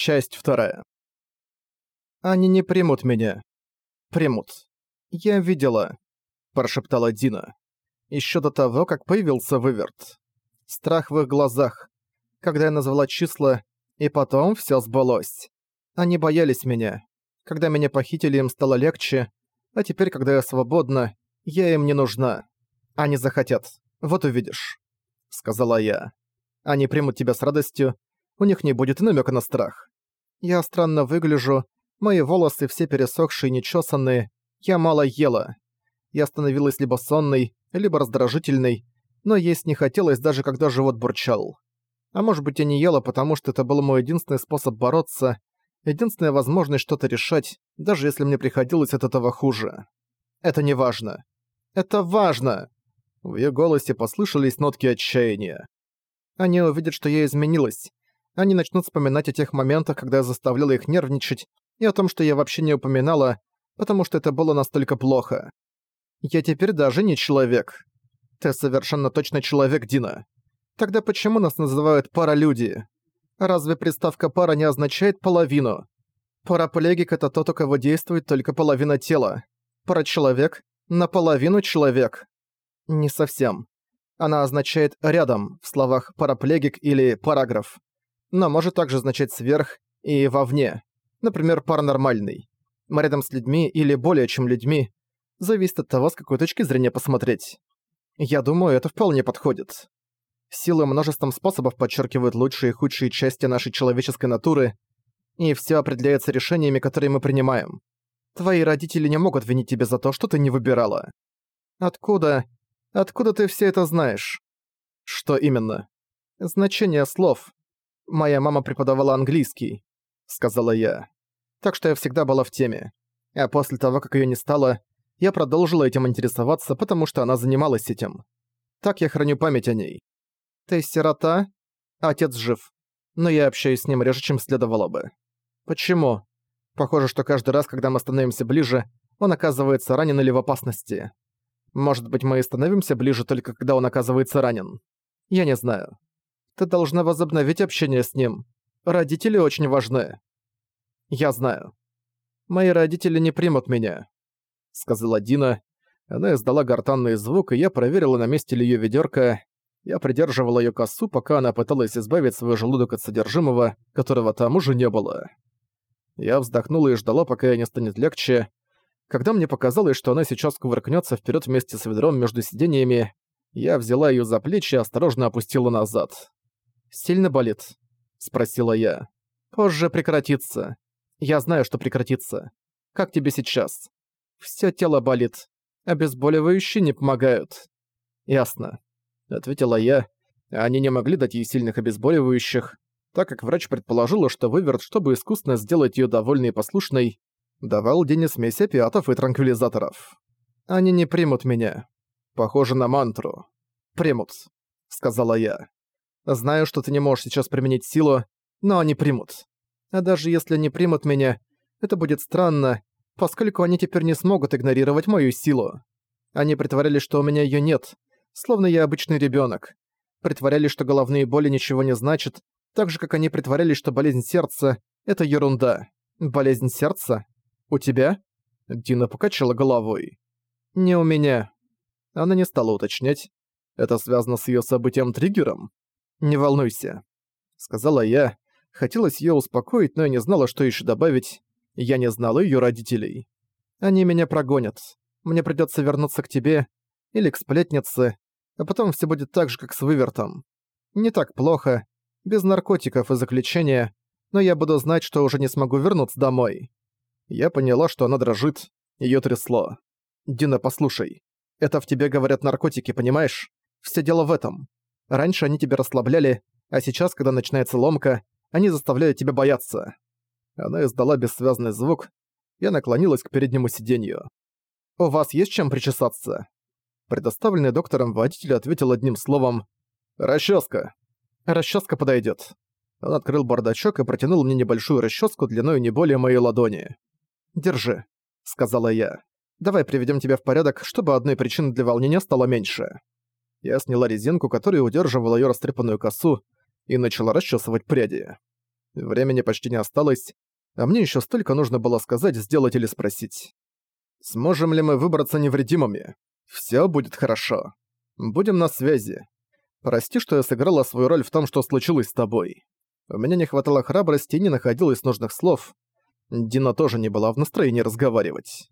Часть вторая. «Они не примут меня». «Примут. Я видела», – прошептала Дина. Еще до того, как появился выверт. Страх в их глазах. Когда я назвала числа, и потом все сбылось. Они боялись меня. Когда меня похитили, им стало легче, а теперь, когда я свободна, я им не нужна. Они захотят. Вот увидишь», — сказала я. «Они примут тебя с радостью, у них не будет намека на страх. Я странно выгляжу, мои волосы все пересохшие и нечесанные, я мало ела. Я становилась либо сонной, либо раздражительной, но есть не хотелось даже когда живот бурчал. А может быть я не ела, потому что это был мой единственный способ бороться, единственная возможность что-то решать, даже если мне приходилось от этого хуже. Это не важно. Это важно! В её голосе послышались нотки отчаяния. Они увидят, что я изменилась, они начнут вспоминать о тех моментах, когда я заставляла их нервничать, и о том, что я вообще не упоминала, потому что это было настолько плохо. Я теперь даже не человек. Ты совершенно точно человек, Дина. Тогда почему нас называют паралюди? Разве приставка «пара» не означает половину? Параплегик — это тот, у кого действует только половина тела. Парачеловек — наполовину человек. Не совсем. Она означает «рядом» в словах «параплегик» или «параграф» но может также означать «сверх» и «вовне», например, «паранормальный». Рядом с людьми или более чем людьми, зависит от того, с какой точки зрения посмотреть. Я думаю, это вполне подходит. Силы множеством способов подчеркивают лучшие и худшие части нашей человеческой натуры, и все определяется решениями, которые мы принимаем. Твои родители не могут винить тебя за то, что ты не выбирала. Откуда... Откуда ты все это знаешь? Что именно? Значение слов. «Моя мама преподавала английский», — сказала я. «Так что я всегда была в теме. А после того, как её не стало, я продолжила этим интересоваться, потому что она занималась этим. Так я храню память о ней. Ты сирота? Отец жив. Но я общаюсь с ним реже, чем следовало бы. Почему? Похоже, что каждый раз, когда мы становимся ближе, он оказывается ранен или в опасности. Может быть, мы и становимся ближе только когда он оказывается ранен. Я не знаю. Ты должна возобновить общение с ним. Родители очень важны. Я знаю. Мои родители не примут меня, сказала Дина. Она издала гортанный звук, и я проверила, на месте ли её ведёрко. Я придерживала её косу, пока она пыталась избавить свой желудок от содержимого, которого там уже не было. Я вздохнула и ждала, пока ей не станет легче. Когда мне показалось, что она сейчас кувыркнётся вперёд вместе с ведром между сиденьями, я взяла её за плечи и осторожно опустила назад. «Сильно болит?» — спросила я. «Позже прекратится. Я знаю, что прекратится. Как тебе сейчас?» «Всё тело болит. Обезболивающие не помогают». «Ясно», — ответила я. Они не могли дать ей сильных обезболивающих, так как врач предположила, что выверт, чтобы искусственно сделать её довольной и послушной, давал Дене смесь опиатов и транквилизаторов. «Они не примут меня. Похоже на мантру. Примут», — сказала я. Знаю, что ты не можешь сейчас применить силу, но они примут. А даже если они примут меня, это будет странно, поскольку они теперь не смогут игнорировать мою силу. Они притворялись, что у меня её нет, словно я обычный ребёнок. Притворялись, что головные боли ничего не значат, так же, как они притворялись, что болезнь сердца — это ерунда. Болезнь сердца? У тебя? Дина покачала головой. Не у меня. Она не стала уточнять. Это связано с её событием-триггером? «Не волнуйся», — сказала я. Хотелось её успокоить, но я не знала, что ещё добавить. Я не знала её родителей. «Они меня прогонят. Мне придётся вернуться к тебе или к сплетнице, а потом всё будет так же, как с вывертом. Не так плохо, без наркотиков и заключения, но я буду знать, что уже не смогу вернуться домой». Я поняла, что она дрожит, её трясло. «Дина, послушай, это в тебе говорят наркотики, понимаешь? Всё дело в этом. Раньше они тебя расслабляли, а сейчас, когда начинается ломка, они заставляют тебя бояться». Она издала бессвязный звук. Я наклонилась к переднему сиденью. «У вас есть чем причесаться?» Предоставленный доктором водитель ответил одним словом «Расческа». «Расческа подойдет. Он открыл бардачок и протянул мне небольшую расческу длиной не более моей ладони. «Держи», — сказала я. «Давай приведем тебя в порядок, чтобы одной причины для волнения стало меньше». Я сняла резинку, которая удерживала её растрепанную косу, и начала расчесывать пряди. Времени почти не осталось, а мне еще столько нужно было сказать, сделать или спросить. Сможем ли мы выбраться невредимыми? Все будет хорошо. Будем на связи. Прости, что я сыграла свою роль в том, что случилось с тобой. У меня не хватало храбрости и не находилось нужных слов. Дина тоже не была в настроении разговаривать.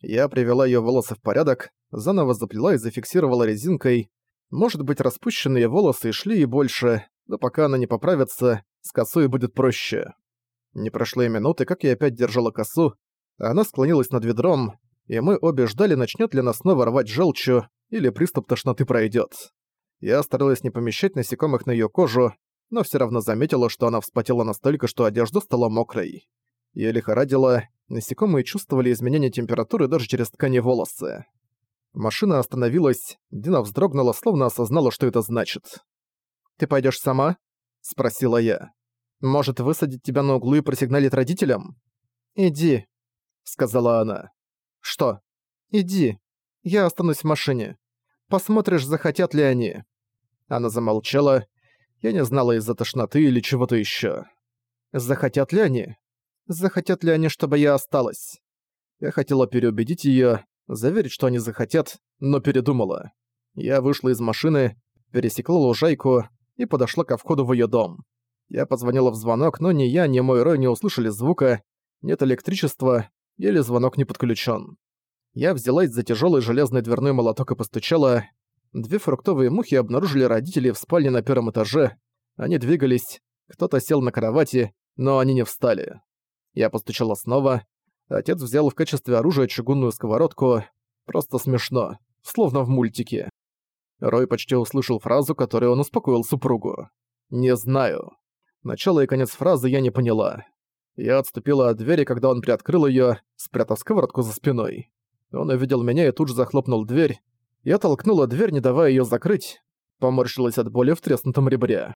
Я привела ее волосы в порядок, заново заплела и зафиксировала резинкой. Может быть, распущенные волосы шли и больше, но пока она не поправится, с косой будет проще. Не прошло и минуты, как я опять держала косу, она склонилась над ведром, и мы обе ждали, начнет ли она снова рвать желчью, или приступ тошноты пройдет. Я старалась не помещать насекомых на ее кожу, но все равно заметила, что она вспотела настолько, что одежда стала мокрой. Я лихорадила, насекомые чувствовали изменение температуры даже через ткани волосы. Машина остановилась, Дина вздрогнула, словно осознала, что это значит. «Ты пойдешь сама?» — спросила я. «Может, высадить тебя на углу и просигналить родителям?» «Иди», — сказала она. «Что?» «Иди. Я останусь в машине. Посмотришь, захотят ли они». Она замолчала. Я не знала из-за тошноты или чего-то еще. «Захотят ли они?» «Захотят ли они, чтобы я осталась?» Я хотела переубедить ее, заверить, что они захотят, но передумала. Я вышла из машины, пересекла лужайку и подошла ко входу в ее дом. Я позвонила в звонок, но ни я, ни мой Рой не услышали звука, нет электричества, или звонок не подключен. Я взялась за тяжелый железный дверной молоток и постучала. Две фруктовые мухи обнаружили родителей в спальне на первом этаже. Они двигались, кто-то сел на кровати, но они не встали. Я постучала снова. Отец взял в качестве оружия чугунную сковородку. Просто смешно, словно в мультике. Рой почти услышал фразу, которой он успокоил супругу. «Не знаю». Начало и конец фразы я не поняла. Я отступила от двери, когда он приоткрыл её, спрятав сковородку за спиной. Он увидел меня и тут же захлопнул дверь. Я толкнула дверь, не давая её закрыть. Поморщилась от боли в треснутом ребре.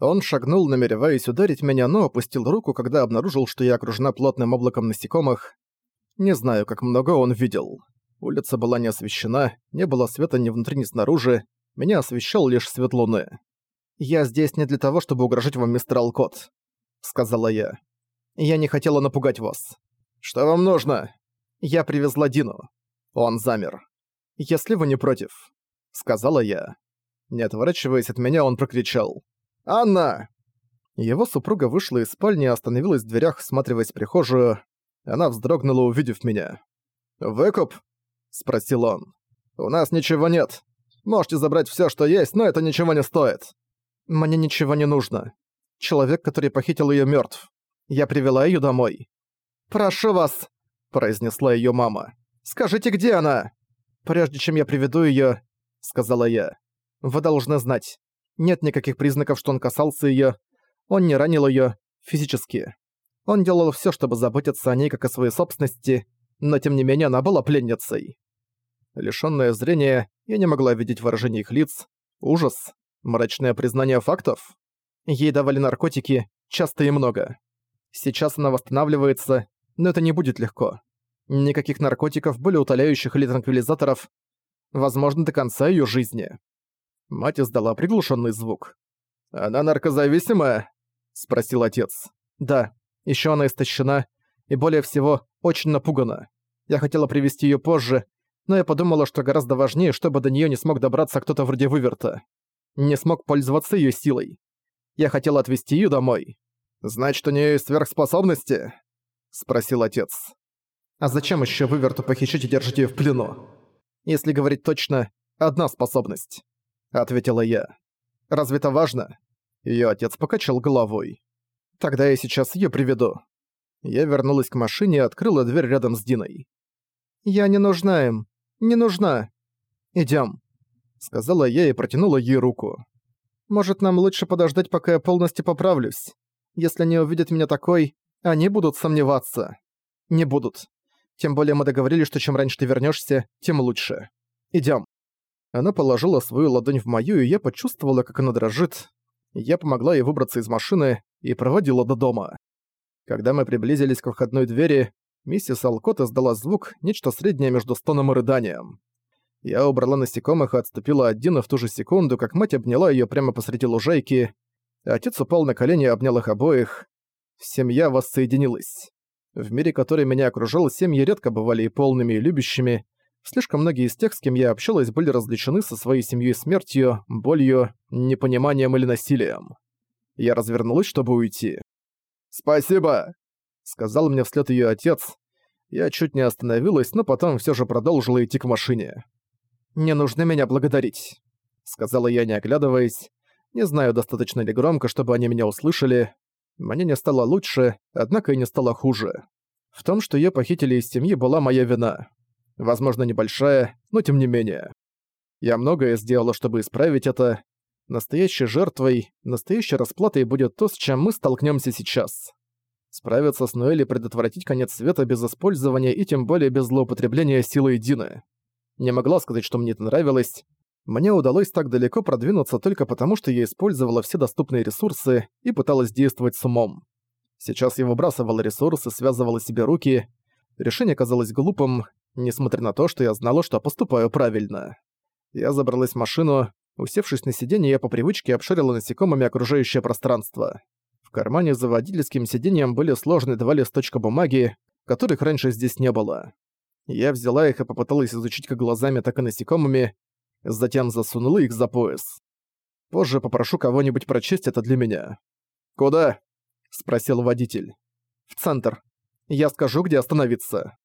Он шагнул, намереваясь ударить меня, но опустил руку, когда обнаружил, что я окружена плотным облаком насекомых. Не знаю, как много он видел. Улица была не освещена, не было света ни внутри, ни снаружи. Меня освещал лишь свет луны. «Я здесь не для того, чтобы угрожать вам, мистер Алкот», — сказала я. «Я не хотела напугать вас». «Что вам нужно?» «Я привезла Дину». Он замер. «Если вы не против», — сказала я. Не отворачиваясь от меня, он прокричал. «Анна!» Его супруга вышла из спальни и остановилась в дверях, всматриваясь в прихожую. Она вздрогнула, увидев меня. «Выкуп?» — спросил он. «У нас ничего нет. Можете забрать всё, что есть, но это ничего не стоит». Мне ничего не нужно. Человек, который похитил её мёртв. Я привела её домой. «Прошу вас», — произнесла её мама. «Скажите, где она?» «Прежде чем я приведу её», — сказала я. «Вы должны знать. Нет никаких признаков, что он касался её. Он не ранил её физически. Он делал всё, чтобы заботиться о ней как о своей собственности, но тем не менее она была пленницей. Лишённая зрения, я не могла видеть выражение их лиц. Ужас. Мрачное признание фактов? Ей давали наркотики, часто и много. Сейчас она восстанавливается, но это не будет легко. Никаких наркотиков, болеутоляющих или транквилизаторов, возможно, до конца её жизни. Мать издала приглушенный звук. «Она наркозависимая?» — спросил отец. «Да, ещё она истощена, и более всего, очень напугана. Я хотела привести её позже, но я подумала, что гораздо важнее, чтобы до неё не смог добраться кто-то вроде выверта не смог пользоваться её силой. Я хотел отвезти её домой. «Значит, у неё есть сверхспособности?» — спросил отец. «А зачем ещё выверту похищать и держать её в плену?» «Если говорить точно, одна способность», — ответила я. «Разве это важно?» Её отец покачал головой. «Тогда я сейчас её приведу». Я вернулась к машине и открыла дверь рядом с Диной. «Я не нужна им. Не нужна. Идём» сказала я и протянула ей руку. «Может, нам лучше подождать, пока я полностью поправлюсь? Если они увидят меня такой, они будут сомневаться». «Не будут. Тем более мы договорились, что чем раньше ты вернешься, тем лучше. Идем. Она положила свою ладонь в мою, и я почувствовала, как она дрожит. Я помогла ей выбраться из машины и проводила до дома. Когда мы приблизились к входной двери, миссис Алкот издала звук, нечто среднее между стоном и рыданием. Я убрала насекомых и отступила от Дина в ту же секунду, как мать обняла её прямо посреди лужайки. Отец упал на колени и обнял их обоих. Семья воссоединилась. В мире, который меня окружал, семьи редко бывали и полными, и любящими. Слишком многие из тех, с кем я общалась, были различены со своей семьей смертью, болью, непониманием или насилием. Я развернулась, чтобы уйти. «Спасибо!» — сказал мне вслед ее отец. Я чуть не остановилась, но потом все же продолжила идти к машине. «Не нужно меня благодарить», — сказала я, не оглядываясь. Не знаю, достаточно ли громко, чтобы они меня услышали. Мне не стало лучше, однако и не стало хуже. В том, что её похитили из семьи, была моя вина. Возможно, небольшая, но тем не менее. Я многое сделала, чтобы исправить это. Настоящей жертвой, настоящей расплатой будет то, с чем мы столкнёмся сейчас. Справиться с Ноэль и предотвратить конец света без использования и тем более без злоупотребления силой Дины. Не могла сказать, что мне это нравилось, мне удалось так далеко продвинуться только потому, что я использовала все доступные ресурсы и пыталась действовать с умом. Сейчас я выбрасывала ресурсы, связывала себе руки. Решение казалось глупым, несмотря на то, что я знала, что поступаю правильно. Я забралась в машину, усевшись на сиденье, я по привычке обшарила насекомыми окружающее пространство. В кармане за водительским сиденьем были сложные два листочка бумаги, которых раньше здесь не было. Я взяла их и попыталась изучить как глазами, так и насекомыми, затем засунула их за пояс. Позже попрошу кого-нибудь прочесть это для меня. «Куда?» — спросил водитель. «В центр. Я скажу, где остановиться».